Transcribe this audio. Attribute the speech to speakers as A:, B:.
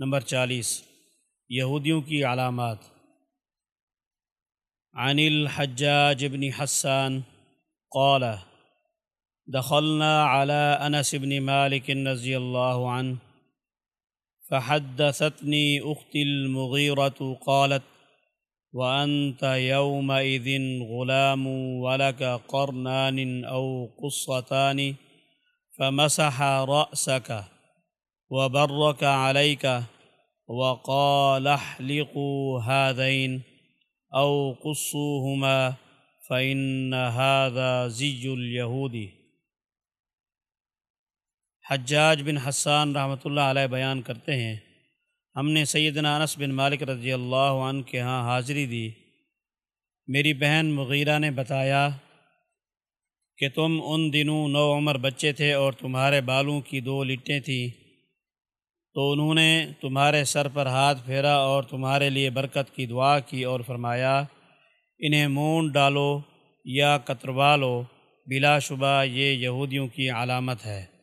A: Number چالیس، یہودیوں کی علامات۔ عن الحجاج بن حسان قال، دخلنا على انس بن مالك رضي الله عنه فحدثتني اختي المغيرة قالت، وانت يومئذ غلام ولك قرنان او قصتان، فمسح رأسك وبرك عليك وقال احلقوا هذين او قصوهما فإن هذا زي اليهودي حجاج بن حسان رحمۃ اللہ علیہ بیان کرتے ہیں، ہم نے سیدنا انس بن مالک رضی اللہ عنہ کے ہاں حاضری دی۔ میری بہن مغیرہ نے بتایا کہ تم ان دنوں نو عمر بچے تھے اور تمہارے بالوں کی دو لٹیں تھیں۔ تو انہوں نے تمہارے سر پر ہاتھ پھیرا اور تمہارے لیے برکت کی دعا کی اور فرمایا، انہیں مون ڈالو یا کتروا لو، بلا شبہ یہ یہودیوں کی علامت ہے۔